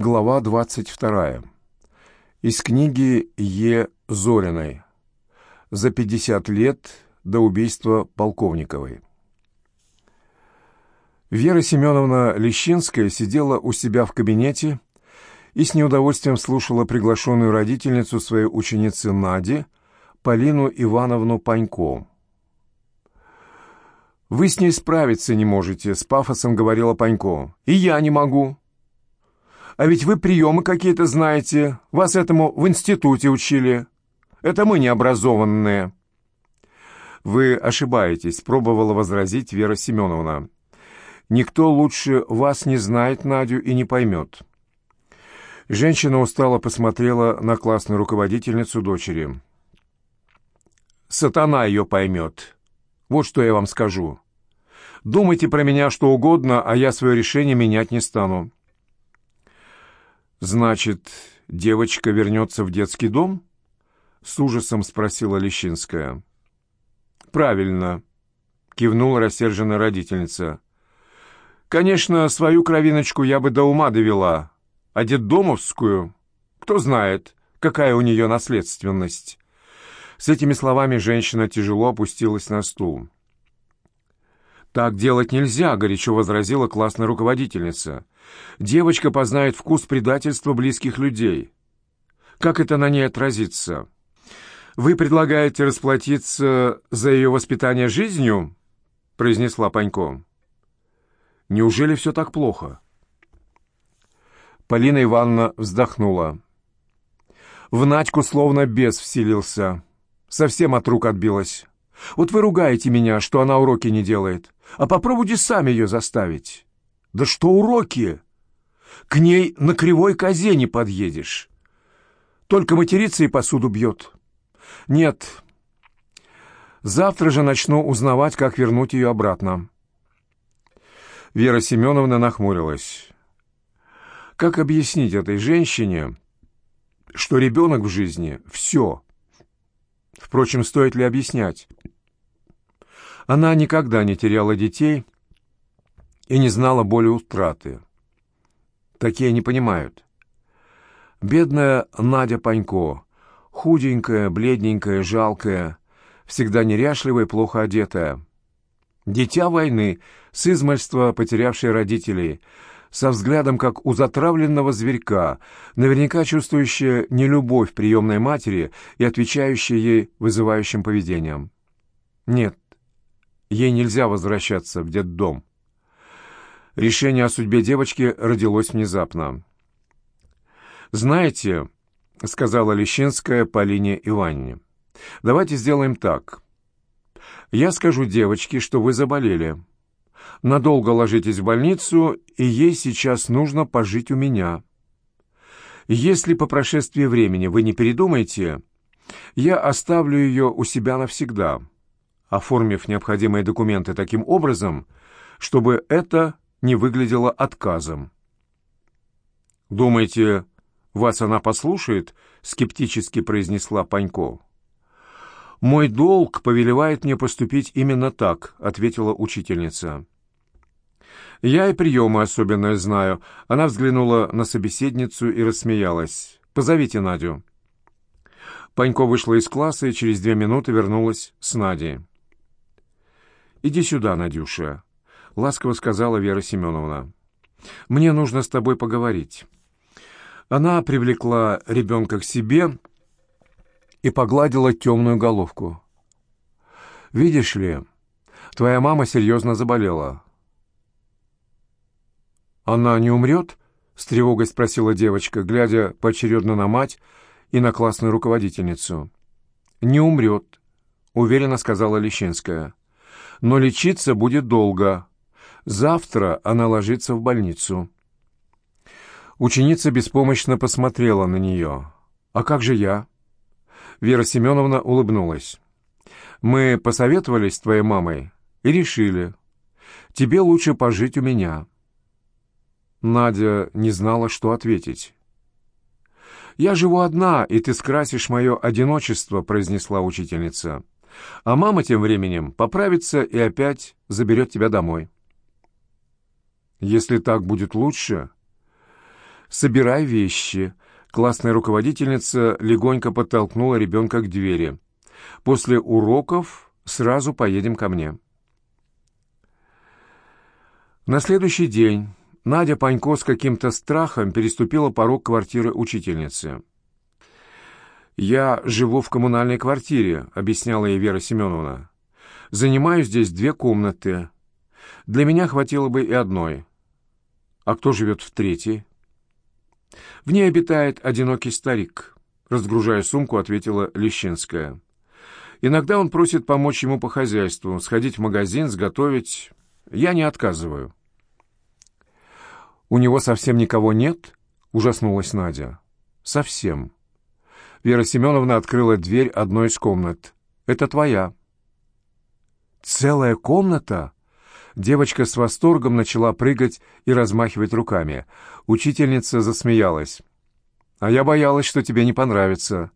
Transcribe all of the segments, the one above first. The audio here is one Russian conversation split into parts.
Глава 22. Из книги Е. Зориной. За 50 лет до убийства Полковниковой. Вера Семеновна Лещинская сидела у себя в кабинете и с неудовольствием слушала приглашенную родительницу своей ученицы Нади, Полину Ивановну Панько. «Вы с ней справиться не можете», — с пафосом говорила Панько. «И я не могу». А ведь вы приемы какие-то знаете. Вас этому в институте учили. Это мы необразованные». «Вы ошибаетесь», — пробовала возразить Вера Семеновна. «Никто лучше вас не знает Надю и не поймет». Женщина устало посмотрела на классную руководительницу дочери. «Сатана ее поймет. Вот что я вам скажу. Думайте про меня что угодно, а я свое решение менять не стану. «Значит, девочка вернется в детский дом?» — с ужасом спросила Лещинская. «Правильно», — кивнула рассерженная родительница. «Конечно, свою кровиночку я бы до ума довела, а детдомовскую, кто знает, какая у нее наследственность». С этими словами женщина тяжело опустилась на стул. «Так делать нельзя», — горячо возразила классная руководительница. «Девочка познает вкус предательства близких людей. Как это на ней отразится? Вы предлагаете расплатиться за ее воспитание жизнью?» — произнесла Панько. «Неужели все так плохо?» Полина Ивановна вздохнула. В Надьку словно бес вселился. Совсем от рук отбилась. Вот вы ругаете меня, что она уроки не делает. А попробуйте сами ее заставить. Да что уроки? К ней на кривой козе не подъедешь. Только матерится и посуду бьет. Нет. Завтра же начну узнавать, как вернуть ее обратно. Вера Семеновна нахмурилась. Как объяснить этой женщине, что ребенок в жизни — все? Впрочем, стоит ли объяснять? Она никогда не теряла детей и не знала боли утраты. Такие не понимают. Бедная Надя Панько, худенькая, бледненькая, жалкая, всегда неряшливая плохо одетая. Дитя войны, с измальства потерявшая родителей, со взглядом, как у затравленного зверька, наверняка чувствующая нелюбовь приемной матери и отвечающая ей вызывающим поведением. Нет, Ей нельзя возвращаться в детдом. Решение о судьбе девочки родилось внезапно. «Знаете», — сказала Лещинская Полине Ивановне, — «давайте сделаем так. Я скажу девочке, что вы заболели. Надолго ложитесь в больницу, и ей сейчас нужно пожить у меня. Если по прошествии времени вы не передумаете, я оставлю ее у себя навсегда» оформив необходимые документы таким образом, чтобы это не выглядело отказом. «Думаете, вас она послушает?» — скептически произнесла Панько. «Мой долг повелевает мне поступить именно так», — ответила учительница. «Я и приемы особенно знаю». Она взглянула на собеседницу и рассмеялась. «Позовите Надю». Панько вышла из класса и через две минуты вернулась с Надей. «Иди сюда, Надюша», — ласково сказала Вера Семеновна. «Мне нужно с тобой поговорить». Она привлекла ребенка к себе и погладила темную головку. «Видишь ли, твоя мама серьезно заболела». «Она не умрет?» — с тревогой спросила девочка, глядя поочередно на мать и на классную руководительницу. «Не умрет», — уверенно сказала Лещинская но лечиться будет долго. Завтра она ложится в больницу». Ученица беспомощно посмотрела на нее. «А как же я?» Вера Семеновна улыбнулась. «Мы посоветовались с твоей мамой и решили. Тебе лучше пожить у меня». Надя не знала, что ответить. «Я живу одна, и ты скрасишь мое одиночество», — произнесла учительница. А мама тем временем поправится и опять заберет тебя домой. Если так будет лучше... «Собирай вещи». Классная руководительница легонько подтолкнула ребенка к двери. «После уроков сразу поедем ко мне». На следующий день Надя Панько с каким-то страхом переступила порог квартиры учительницы. «Я живу в коммунальной квартире», — объясняла ей Вера Семеновна. «Занимаю здесь две комнаты. Для меня хватило бы и одной. А кто живет в третьей?» «В ней обитает одинокий старик», — разгружая сумку, ответила Лещинская. «Иногда он просит помочь ему по хозяйству, сходить в магазин, сготовить. Я не отказываю». «У него совсем никого нет?» — ужаснулась Надя. «Совсем». Вера Семеновна открыла дверь одной из комнат. «Это твоя». «Целая комната?» Девочка с восторгом начала прыгать и размахивать руками. Учительница засмеялась. «А я боялась, что тебе не понравится.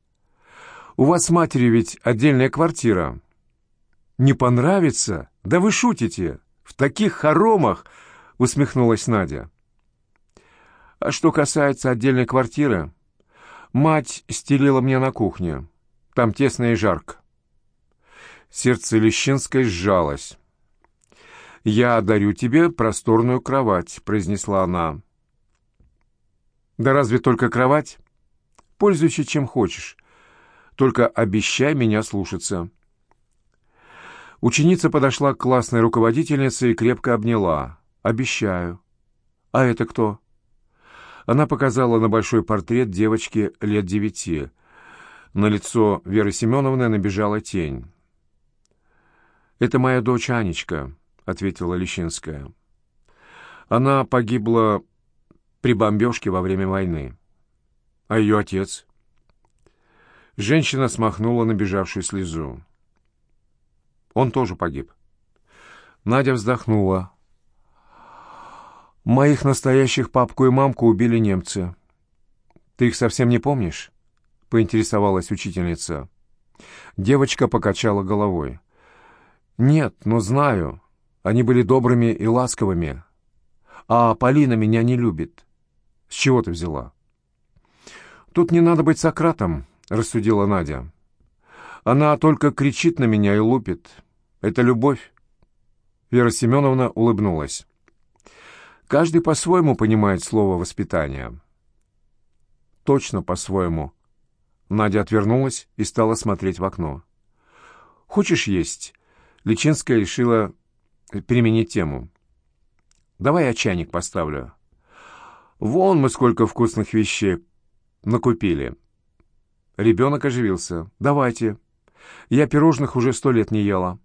У вас с матерью ведь отдельная квартира». «Не понравится? Да вы шутите! В таких хоромах!» — усмехнулась Надя. А что касается отдельной квартиры, мать стелила мне на кухне. Там тесно и жарко. Сердце Лещинской сжалось. «Я дарю тебе просторную кровать», — произнесла она. «Да разве только кровать? Пользуйся чем хочешь. Только обещай меня слушаться». Ученица подошла к классной руководительнице и крепко обняла. «Обещаю». «А это кто?» Она показала на большой портрет девочки лет девяти. На лицо Веры Семеновны набежала тень. «Это моя дочь Анечка», — ответила Лещинская. «Она погибла при бомбежке во время войны. А ее отец?» Женщина смахнула набежавшую слезу. «Он тоже погиб». Надя вздохнула. Моих настоящих папку и мамку убили немцы. Ты их совсем не помнишь? Поинтересовалась учительница. Девочка покачала головой. Нет, но знаю. Они были добрыми и ласковыми. А Полина меня не любит. С чего ты взяла? Тут не надо быть Сократом, рассудила Надя. Она только кричит на меня и лупит. Это любовь. Вера Семеновна улыбнулась. Каждый по-своему понимает слово «воспитание». Точно по-своему. Надя отвернулась и стала смотреть в окно. «Хочешь есть?» Личинская решила переменить тему. «Давай я чайник поставлю. Вон мы сколько вкусных вещей накупили». Ребенок оживился. «Давайте. Я пирожных уже сто лет не ела».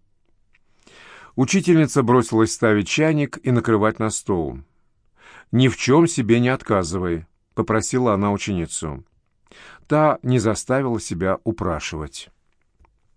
Учительница бросилась ставить чайник и накрывать на стол ни в чем себе не отказывай», — попросила она ученицу. Та не заставила себя упрашивать.